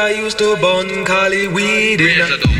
I used to bun Cali weed in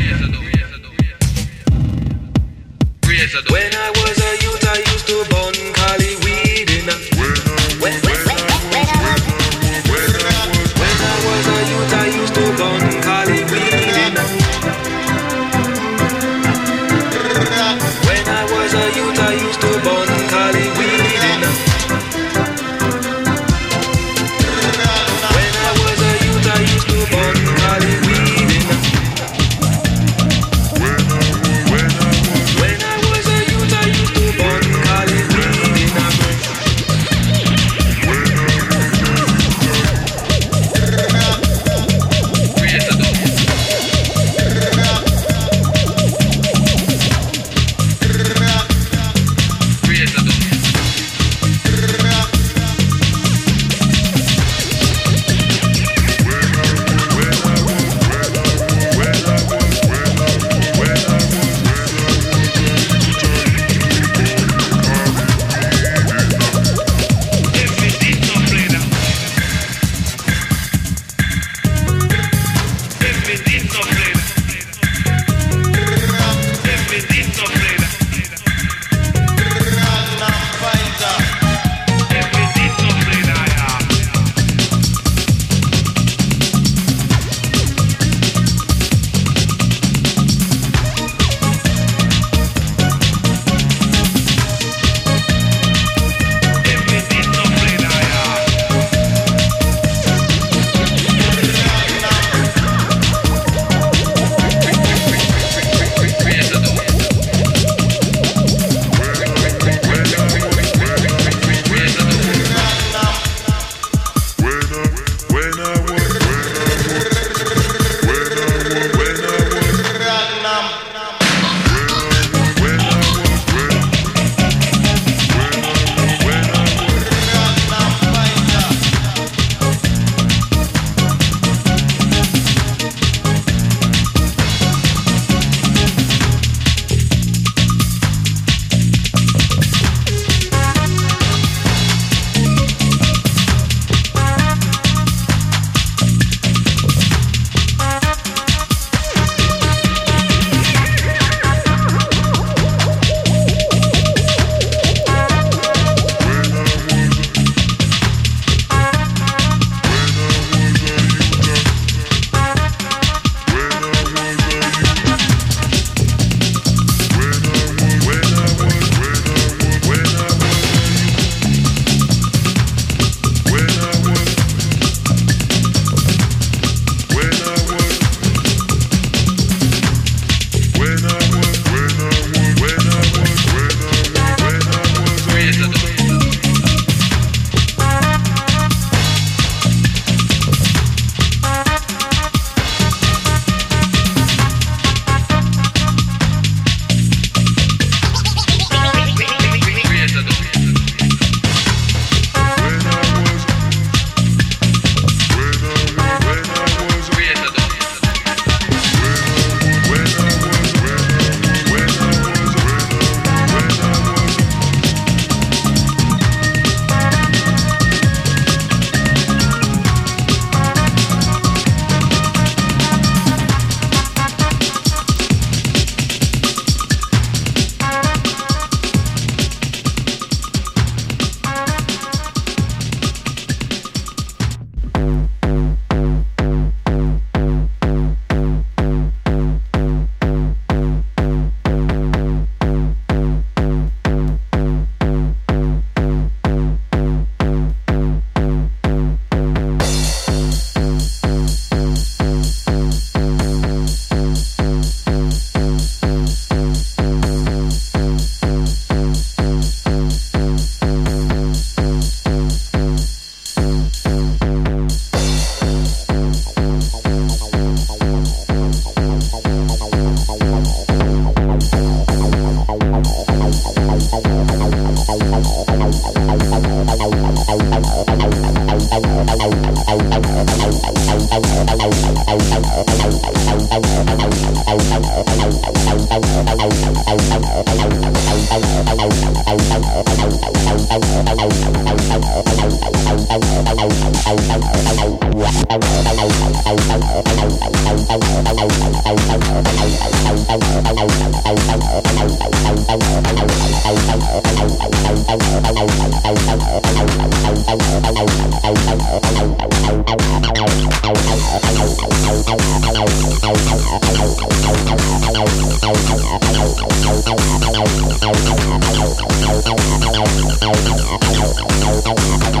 I don't know.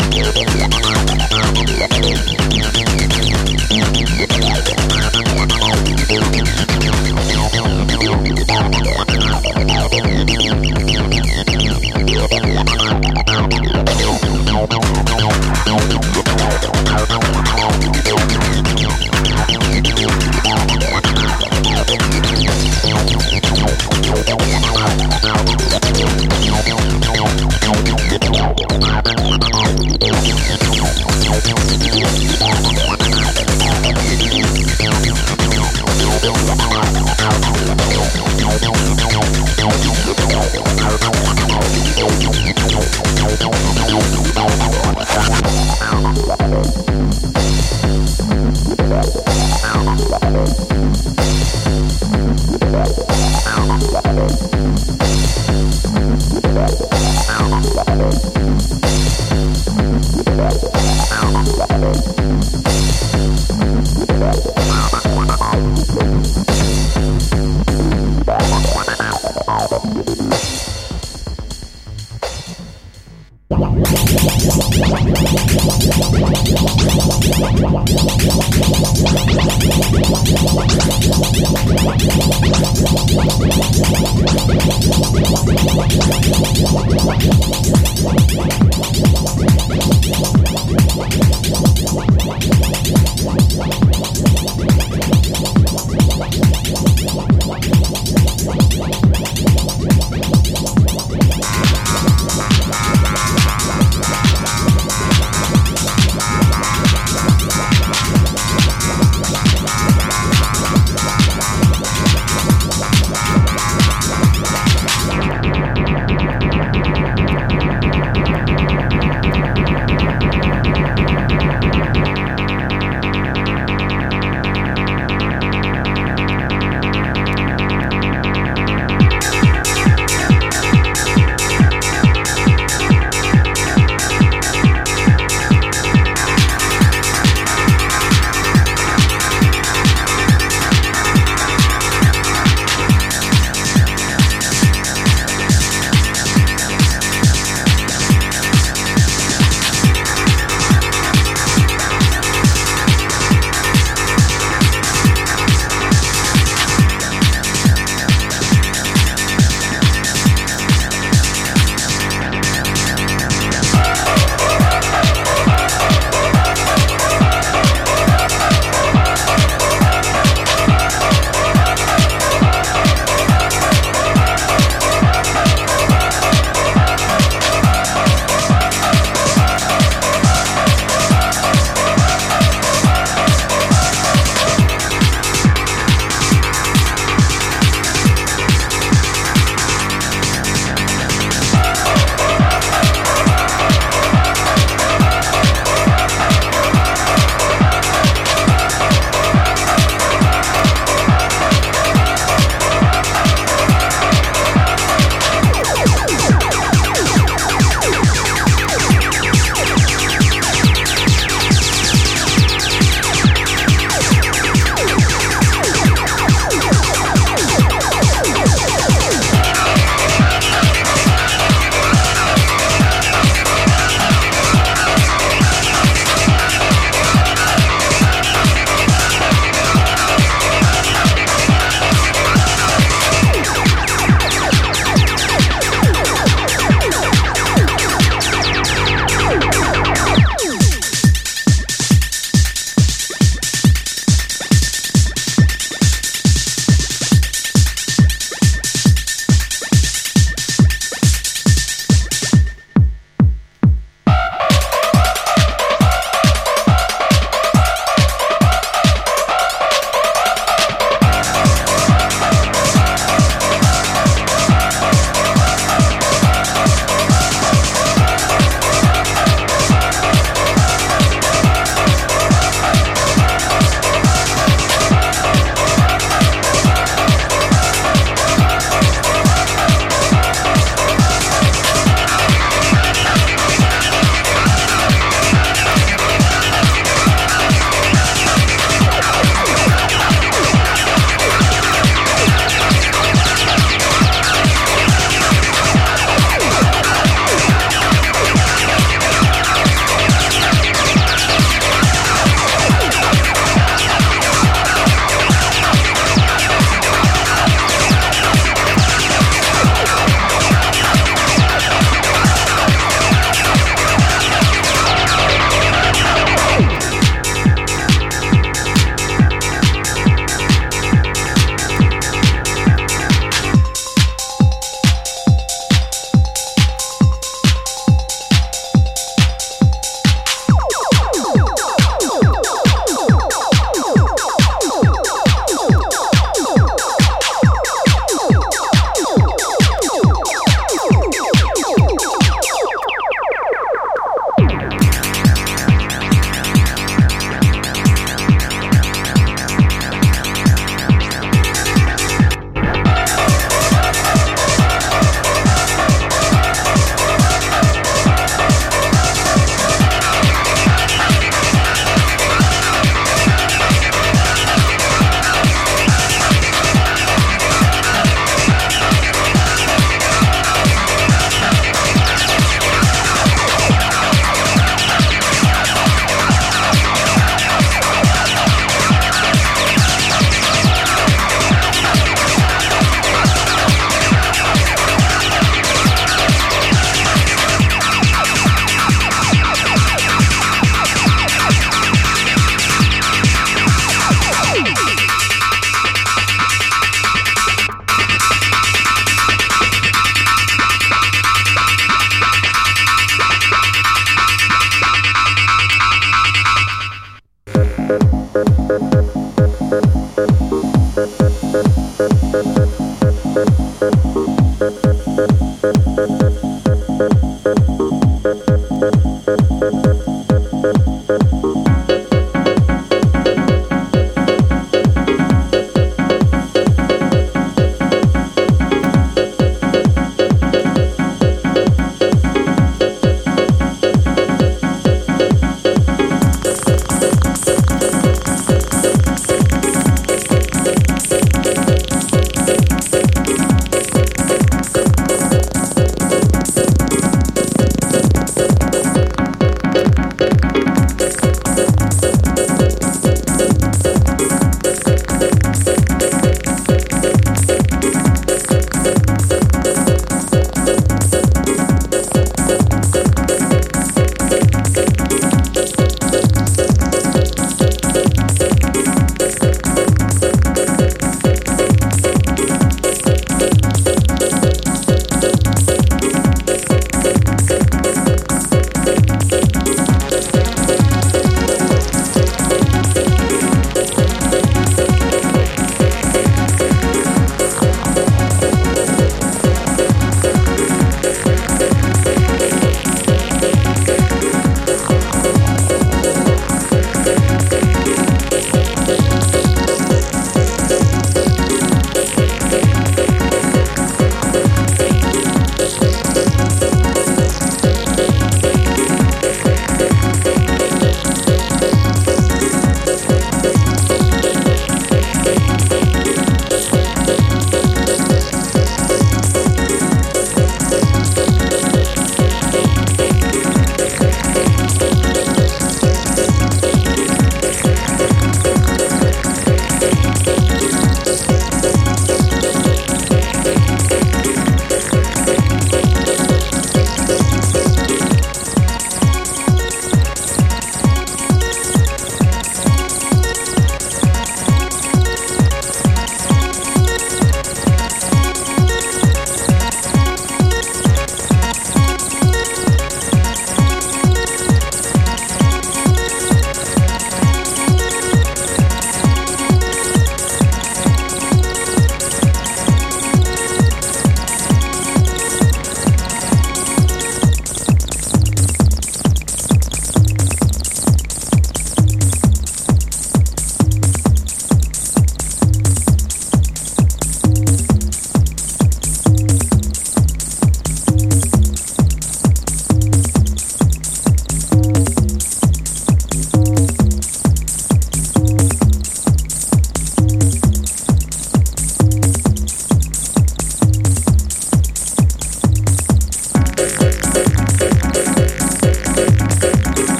Yeah.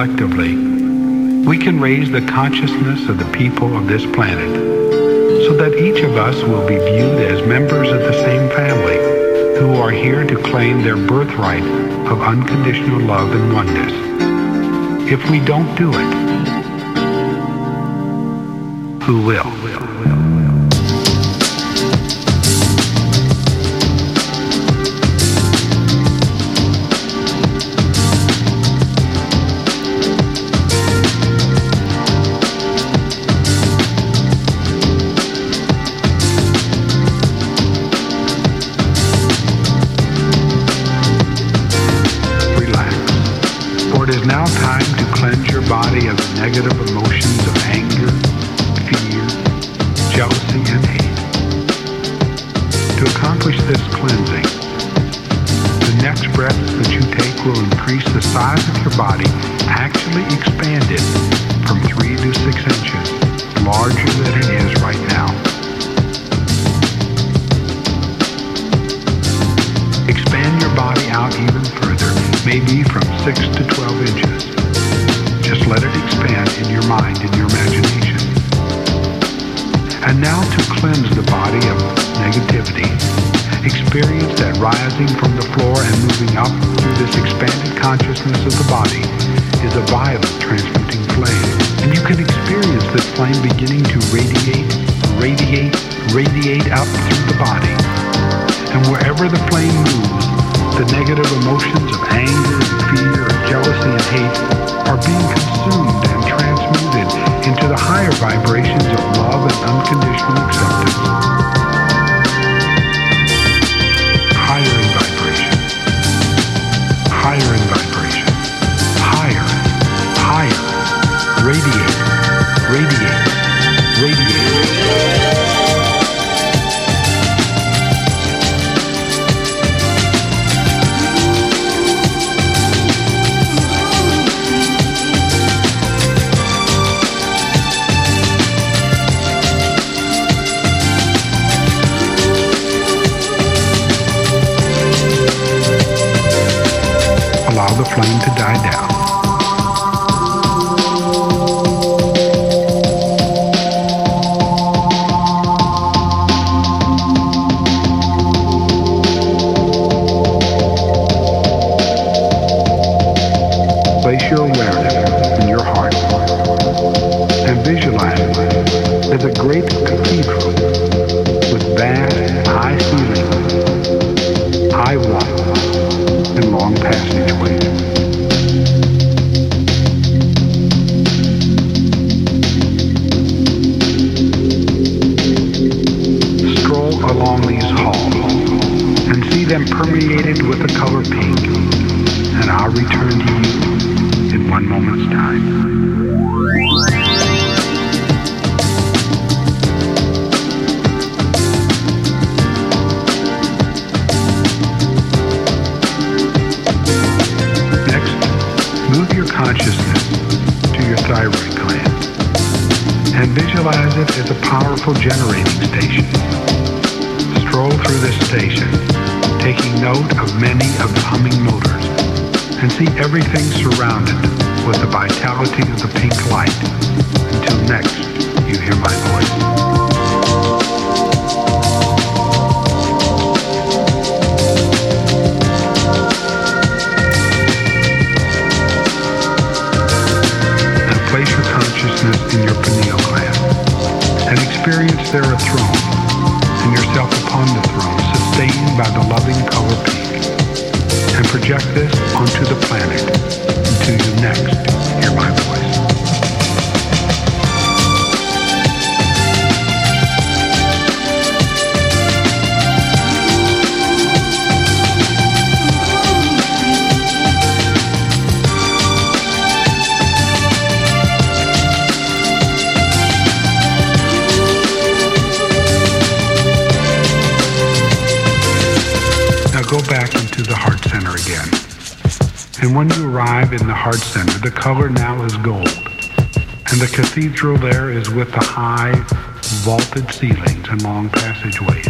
Collectively, we can raise the consciousness of the people of this planet so that each of us will be viewed as members of the same family who are here to claim their birthright of unconditional love and oneness. If we don't do it, who will? It is now time to cleanse your body of the negative emotions of anger, fear, jealousy, and hate. To accomplish this cleansing, the next breath that you take will increase the size of your body, actually expand it from 3 to 6 inches, larger than it is right now. Expand your body out even further, maybe from 6 to 12 inches. Just let it expand in your mind and your imagination. And now to cleanse the body of negativity. Experience that rising from the floor and moving up through this expanded consciousness of the body is a violet transmuting flame. And you can experience this flame beginning to radiate, radiate, radiate up through the body. And wherever the flame moves, the negative emotions of anger, and fear, jealousy, and hate are being consumed and transmuted into the higher vibrations of love and unconditional acceptance. And visualize it as a powerful generating station. Stroll through this station, taking note of many of the humming motors, and see everything surrounded with the vitality of the pink light until next you hear my voice. There a throne. And yourself upon the throne sustained by the loving color pink and project this onto the planet. Until you next hear my voice. And when you arrive in the heart center, the color now is gold. And the cathedral there is with the high, vaulted ceilings and long passageways.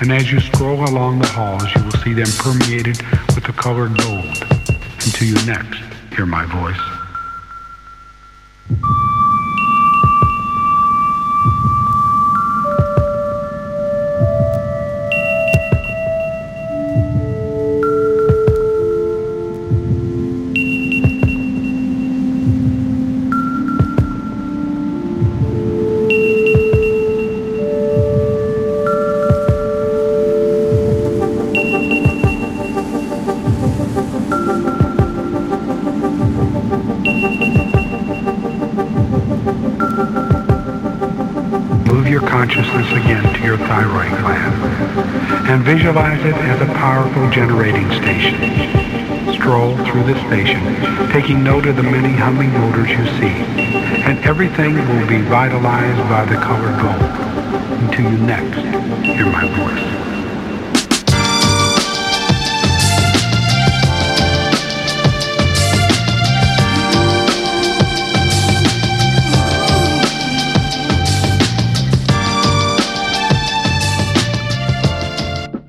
And as you stroll along the halls, you will see them permeated with the color gold until you next hear my voice. Station, taking note of the many humming motors you see, and everything will be vitalized by the color gold until you next hear my voice.